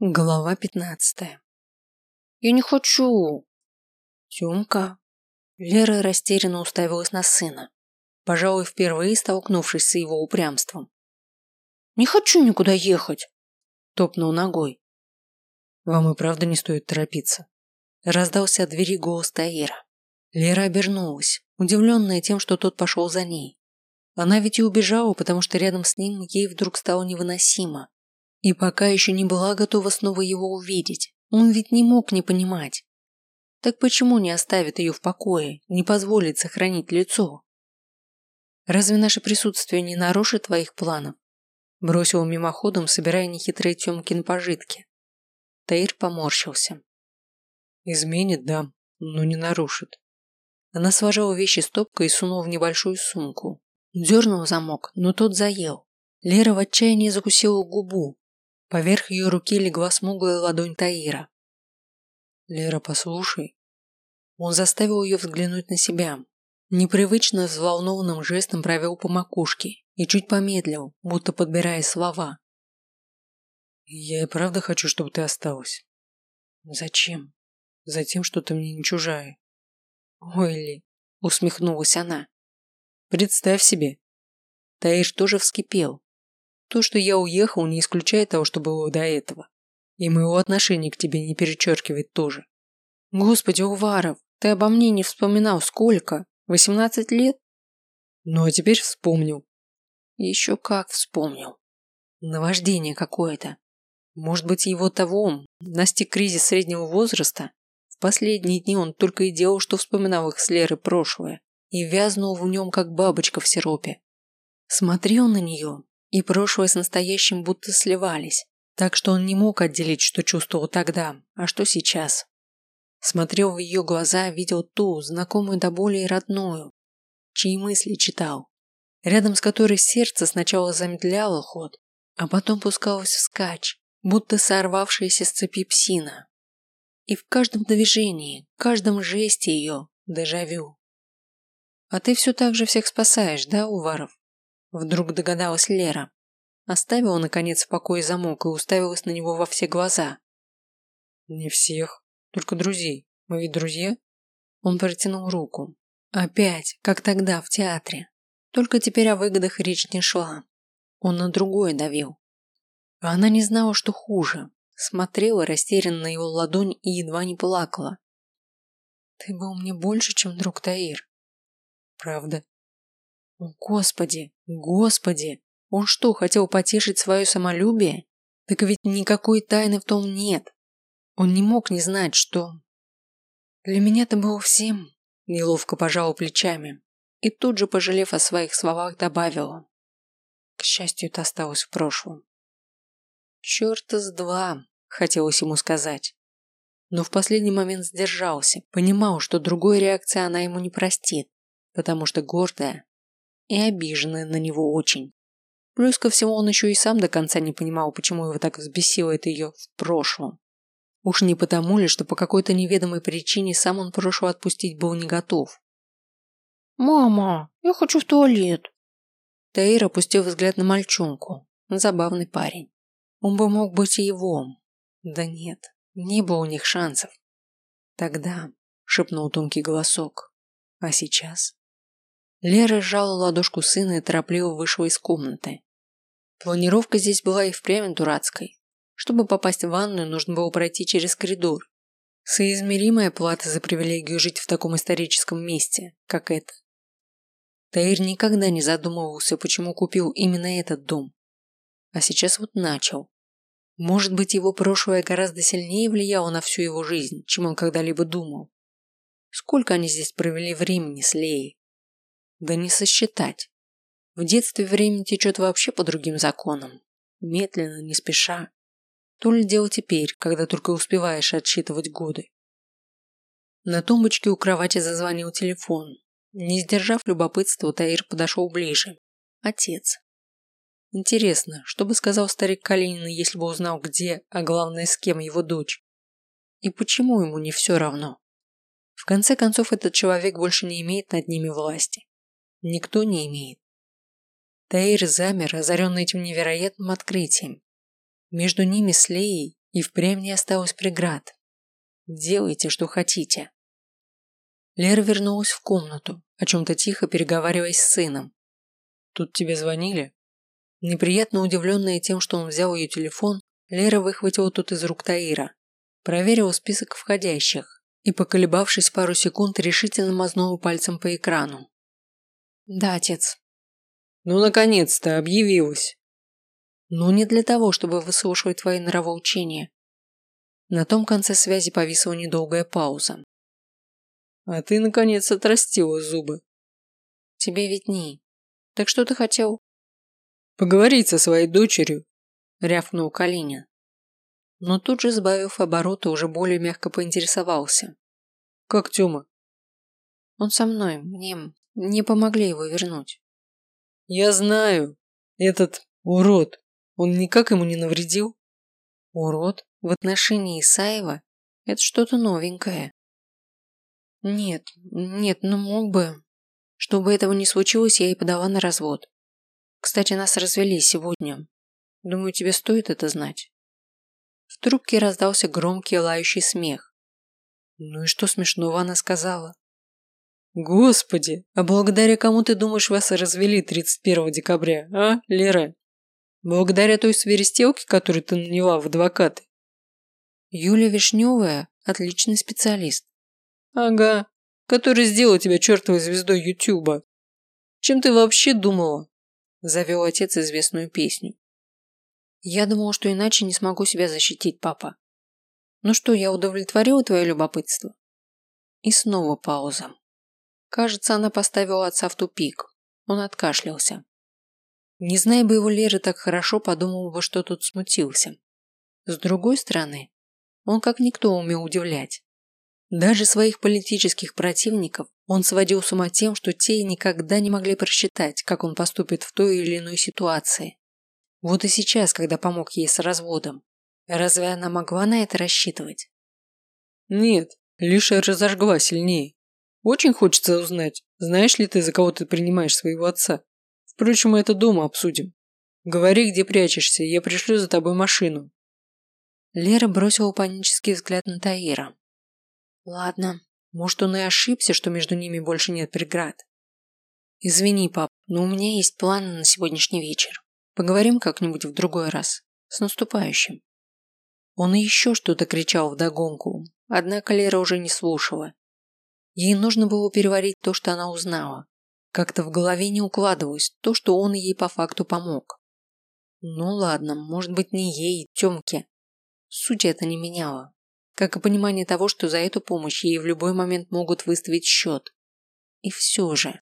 Глава пятнадцатая. «Я не хочу!» «Тёмка!» Лера растерянно уставилась на сына, пожалуй, впервые столкнувшись с его упрямством. «Не хочу никуда ехать!» Топнул ногой. «Вам и правда не стоит торопиться», раздался от двери голос Таира. Лера обернулась, удивленная тем, что тот пошел за ней. Она ведь и убежала, потому что рядом с ним ей вдруг стало невыносимо. И пока еще не была готова снова его увидеть, он ведь не мог не понимать. Так почему не оставит ее в покое, не позволит сохранить лицо? Разве наше присутствие не нарушит твоих планов? Бросил мимоходом, собирая нехитрые Тёмкин пожитки. Таир поморщился. Изменит, да, но не нарушит. Она сложила вещи стопкой и сунула в небольшую сумку. Дернул замок, но тот заел. Лера в отчаянии закусила губу, Поверх ее руки легла смуглая ладонь Таира. «Лера, послушай». Он заставил ее взглянуть на себя. Непривычно взволнованным жестом провел по макушке и чуть помедлил, будто подбирая слова. «Я и правда хочу, чтобы ты осталась». «Зачем?» «Затем, что ты мне не чужая». «Ой ли», — усмехнулась она. «Представь себе». Таир тоже вскипел, то, что я уехал, не исключает того, что было до этого. И моего отношения к тебе не перечеркивает тоже. Господи, Уваров, ты обо мне не вспоминал сколько? Восемнадцать лет? Ну а теперь вспомнил. Еще как вспомнил. Наваждение какое-то. Может быть, его того настиг кризис среднего возраста? В последние дни он только и делал, что вспоминал их с Лерой прошлое и вязнул в нем, как бабочка в сиропе. Смотрел на нее и прошлое с настоящим будто сливались, так что он не мог отделить, что чувствовал тогда, а что сейчас. Смотрел в ее глаза, видел ту, знакомую до боли и родную, чьи мысли читал, рядом с которой сердце сначала замедляло ход, а потом пускалось вскачь, будто сорвавшаяся с цепи псина. И в каждом движении, каждом жесте ее дежавю. А ты все так же всех спасаешь, да, Уваров? Вдруг догадалась Лера. Оставила, наконец, в покое замок и уставилась на него во все глаза. «Не всех, только друзей. Мы ведь друзья?» Он протянул руку. Опять, как тогда, в театре. Только теперь о выгодах речь не шла. Он на другое давил. Она не знала, что хуже. Смотрела растерянно на его ладонь и едва не плакала. «Ты был мне больше, чем друг Таир». «Правда?» Господи, Господи! Он что, хотел потешить свое самолюбие? Так ведь никакой тайны в том нет. Он не мог не знать, что... Для меня это было всем. Неловко пожал плечами. И тут же, пожалев о своих словах, добавила. К счастью, это осталось в прошлом. Черта с два, хотелось ему сказать. Но в последний момент сдержался, понимал, что другой реакции она ему не простит, потому что гордая, и обиженная на него очень. Плюс ко всему он еще и сам до конца не понимал, почему его так взбесило это ее в прошлом. Уж не потому ли, что по какой-то неведомой причине сам он прошлое отпустить был не готов. «Мама, я хочу в туалет!» Таир опустил взгляд на мальчонку. Забавный парень. Он бы мог быть и его. Да нет, не было у них шансов. Тогда, шепнул тонкий голосок. А сейчас? Лера сжала ладошку сына и торопливо вышла из комнаты. Планировка здесь была и впрямь дурацкой. Чтобы попасть в ванную, нужно было пройти через коридор. Соизмеримая плата за привилегию жить в таком историческом месте, как это. Таир никогда не задумывался, почему купил именно этот дом. А сейчас вот начал. Может быть, его прошлое гораздо сильнее влияло на всю его жизнь, чем он когда-либо думал. Сколько они здесь провели времени с Леей? Да не сосчитать. В детстве время течет вообще по другим законам. Медленно, не спеша. То ли дело теперь, когда только успеваешь отсчитывать годы. На тумбочке у кровати зазвонил телефон. Не сдержав любопытства, Таир подошел ближе. Отец. Интересно, что бы сказал старик Калинин, если бы узнал, где, а главное, с кем его дочь? И почему ему не все равно? В конце концов, этот человек больше не имеет над ними власти никто не имеет. Таир замер, озаренный этим невероятным открытием. Между ними с Леей И впрямь не осталось преград. Делайте, что хотите. Лера вернулась в комнату, о чем-то тихо переговариваясь с сыном. «Тут тебе звонили?» Неприятно удивленная тем, что он взял ее телефон, Лера выхватила тут из рук Таира, проверила список входящих и, поколебавшись пару секунд, решительно мазнула пальцем по экрану. «Да, отец». «Ну, наконец-то, объявилась». «Ну, не для того, чтобы выслушивать твои нравоучения. На том конце связи повисла недолгая пауза. «А ты, наконец, отрастила зубы». «Тебе видней. Так что ты хотел?» «Поговорить со своей дочерью», – рявкнул Калинин. Но тут же, сбавив обороты, уже более мягко поинтересовался. «Как Тёма?» «Он со мной. Мне не помогли его вернуть». «Я знаю. Этот урод. Он никак ему не навредил?» «Урод?» В отношении Исаева это что-то новенькое. Нет, нет, ну мог бы. Чтобы этого не случилось, я и подала на развод. Кстати, нас развели сегодня. Думаю, тебе стоит это знать. В трубке раздался громкий лающий смех. Ну и что смешного она сказала? Господи, а благодаря кому ты думаешь вас развели 31 декабря, а, Лера? Благодаря той свиристелке, которую ты наняла в адвокаты? Юля Вишневая – отличный специалист. Ага, который сделал тебя чертовой звездой Ютуба. Чем ты вообще думала? Завел отец известную песню. Я думал, что иначе не смогу себя защитить, папа. Ну что, я удовлетворила твое любопытство? И снова пауза. Кажется, она поставила отца в тупик. Он откашлялся. Не зная бы его Леры так хорошо, подумал бы, что тут смутился. С другой стороны, он как никто умел удивлять. Даже своих политических противников он сводил с ума тем, что те никогда не могли просчитать, как он поступит в той или иной ситуации. Вот и сейчас, когда помог ей с разводом, разве она могла на это рассчитывать? Нет, лишь разожгла сильнее. Очень хочется узнать, знаешь ли ты, за кого ты принимаешь своего отца. Впрочем, мы это дома обсудим. Говори, где прячешься, я пришлю за тобой машину. Лера бросила панический взгляд на Таира. Ладно, может, он и ошибся, что между ними больше нет преград. Извини, пап, но у меня есть планы на сегодняшний вечер. Поговорим как-нибудь в другой раз. С наступающим. Он еще что-то кричал вдогонку, однако Лера уже не слушала. Ей нужно было переварить то, что она узнала. Как-то в голове не укладывалось то, что он ей по факту помог. Ну ладно, может быть не ей, Тёмке, Суть это не меняло, как и понимание того, что за эту помощь ей в любой момент могут выставить счет. И все же,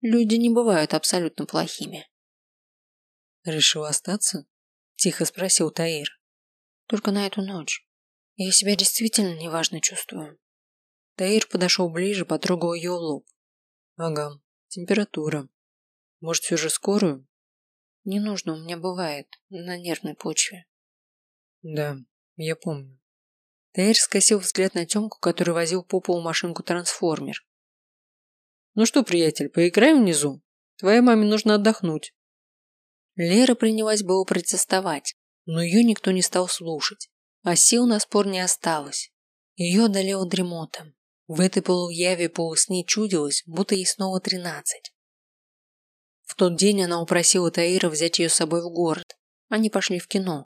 люди не бывают абсолютно плохими. «Решил остаться?» – тихо спросил Таир. «Только на эту ночь. Я себя действительно неважно чувствую». Таир подошел ближе, потрогал ее лоб. «Ага, температура. Может, все же скорую?» «Не нужно, у меня бывает, на нервной почве». «Да, я помню. Тейр скосил взгляд на Тёмку, который возил по полу машинку-трансформер. «Ну что, приятель, поиграем внизу? Твоей маме нужно отдохнуть». Лера принялась было протестовать, но ее никто не стал слушать, а сил на спор не осталось. Ее одолела дремота. В этой полуяве полусне чудилось, будто ей снова тринадцать. В тот день она упросила Таира взять ее с собой в город. Они пошли в кино.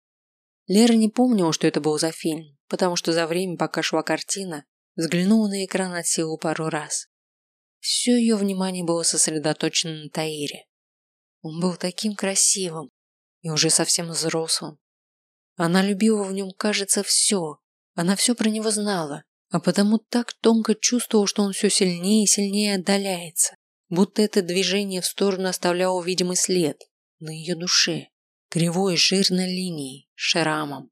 Лера не помнила, что это был за фильм, потому что за время, пока шла картина, взглянула на экран от силы пару раз. Все ее внимание было сосредоточено на Таире. Он был таким красивым и уже совсем взрослым. Она любила в нем, кажется, все. Она все про него знала, а потому так тонко чувствовала, что он все сильнее и сильнее отдаляется, будто это движение в сторону оставляло видимый след на ее душе кривой жирной линией, шрамом.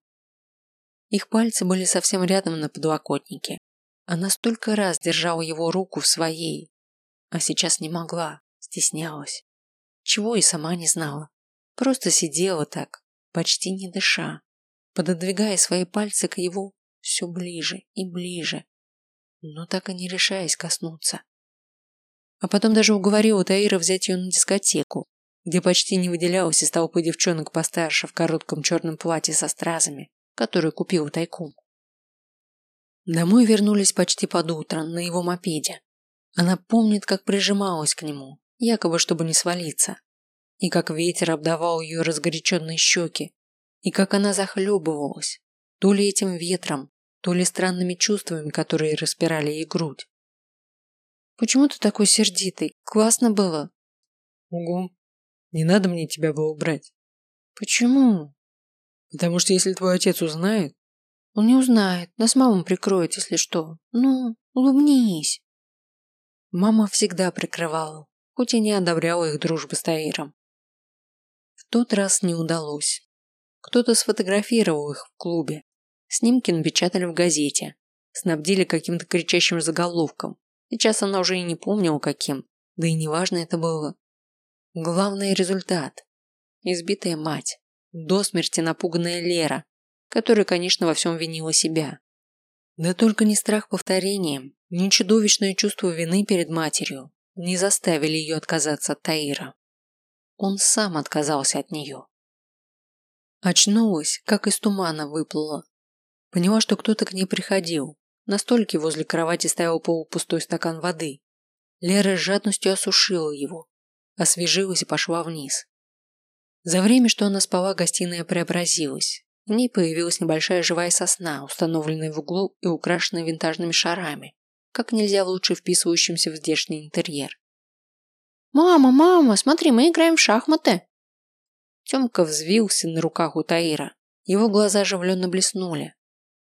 Их пальцы были совсем рядом на подлокотнике. Она столько раз держала его руку в своей, а сейчас не могла, стеснялась. Чего и сама не знала. Просто сидела так, почти не дыша, пододвигая свои пальцы к его все ближе и ближе, но так и не решаясь коснуться. А потом даже уговорила Таира взять ее на дискотеку, где почти не выделялась из толпы девчонок постарше в коротком черном платье со стразами, который купил тайком. Домой вернулись почти под утро на его мопеде. Она помнит, как прижималась к нему, якобы чтобы не свалиться, и как ветер обдавал ее разгоряченные щеки, и как она захлебывалась, то ли этим ветром, то ли странными чувствами, которые распирали ей грудь. «Почему ты такой сердитый? Классно было!» «Угу. Не надо мне тебя было брать». «Почему?» «Потому что если твой отец узнает...» «Он не узнает. Нас мама прикроет, если что. Ну, улыбнись». Мама всегда прикрывала, хоть и не одобряла их дружбы с Таиром. В тот раз не удалось. Кто-то сфотографировал их в клубе. Снимки напечатали в газете. Снабдили каким-то кричащим заголовком. Сейчас она уже и не помнила каким. Да и неважно это было. Главный результат. Избитая мать. До смерти напуганная Лера, которая, конечно, во всем винила себя. Да только ни страх повторения, ни чудовищное чувство вины перед матерью не заставили ее отказаться от Таира. Он сам отказался от нее. Очнулась, как из тумана выплыла. Поняла, что кто-то к ней приходил. На столике возле кровати стоял полупустой стакан воды. Лера с жадностью осушила его, освежилась и пошла вниз. За время, что она спала, гостиная преобразилась. В ней появилась небольшая живая сосна, установленная в углу и украшенная винтажными шарами, как нельзя лучше вписывающимся в здешний интерьер. «Мама, мама, смотри, мы играем в шахматы!» Тёмка взвился на руках у Таира. Его глаза оживленно блеснули.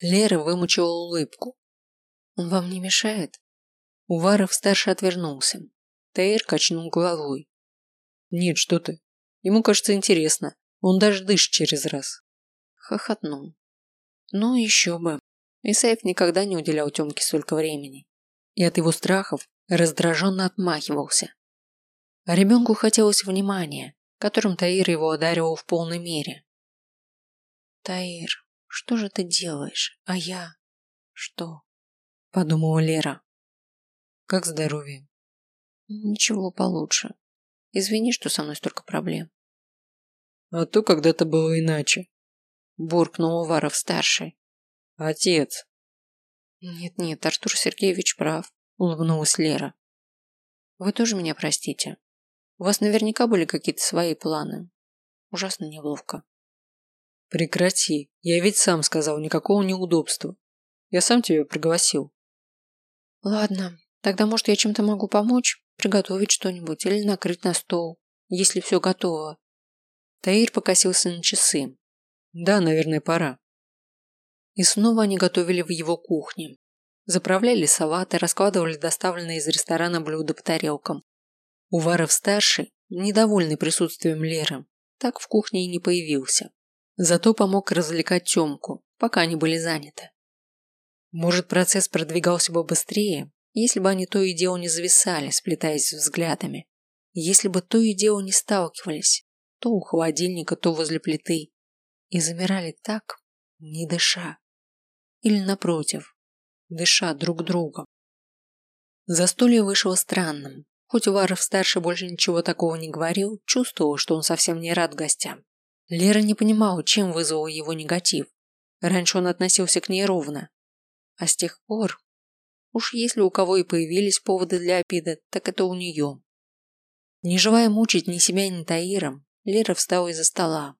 Лера вымучила улыбку. «Он вам не мешает?» Уваров-старший отвернулся. Таир качнул головой. «Нет, что ты. Ему кажется интересно. Он даже дышит через раз». Хохотнул. «Ну, еще бы. Исаев никогда не уделял Тёмке столько времени. И от его страхов раздраженно отмахивался. А ребенку хотелось внимания, которым Таир его одаривал в полной мере. «Таир, что же ты делаешь? А я? Что?» – подумала Лера. «Как здоровье?» «Ничего получше. Извини, что со мной столько проблем». «А то когда-то было иначе», – буркнул Уваров-старший. «Отец». «Нет-нет, Артур Сергеевич прав», – улыбнулась Лера. «Вы тоже меня простите. У вас наверняка были какие-то свои планы. Ужасно неловко. Прекрати. Я ведь сам сказал, никакого неудобства. Я сам тебя пригласил. Ладно, тогда может я чем-то могу помочь? Приготовить что-нибудь или накрыть на стол, если все готово. Таир покосился на часы. Да, наверное, пора. И снова они готовили в его кухне. Заправляли салаты, раскладывали доставленные из ресторана блюда по тарелкам. Уваров-старший, недовольный присутствием Леры, так в кухне и не появился. Зато помог развлекать Тёмку, пока они были заняты. Может, процесс продвигался бы быстрее, если бы они то и дело не зависали, сплетаясь взглядами. Если бы то и дело не сталкивались, то у холодильника, то возле плиты, и замирали так, не дыша. Или напротив, дыша друг другом. Застолье вышло странным. Хоть Уваров-старший больше ничего такого не говорил, чувствовал, что он совсем не рад гостям. Лера не понимала, чем вызвал его негатив. Раньше он относился к ней ровно. А с тех пор... Уж если у кого и появились поводы для обиды, так это у нее. Не желая мучить ни себя, ни Таира, Лера встала из-за стола.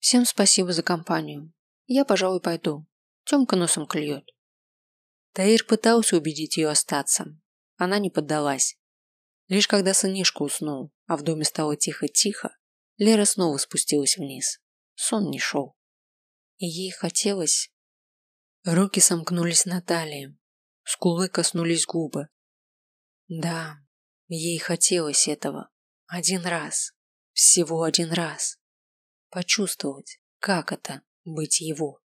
«Всем спасибо за компанию. Я, пожалуй, пойду. Темка носом клюет». Таир пытался убедить ее остаться. Она не поддалась. Лишь когда сынишка уснул, а в доме стало тихо-тихо, Лера снова спустилась вниз. Сон не шел. И ей хотелось... Руки сомкнулись на талии. Скулы коснулись губы. Да, ей хотелось этого. Один раз. Всего один раз. Почувствовать, как это быть его.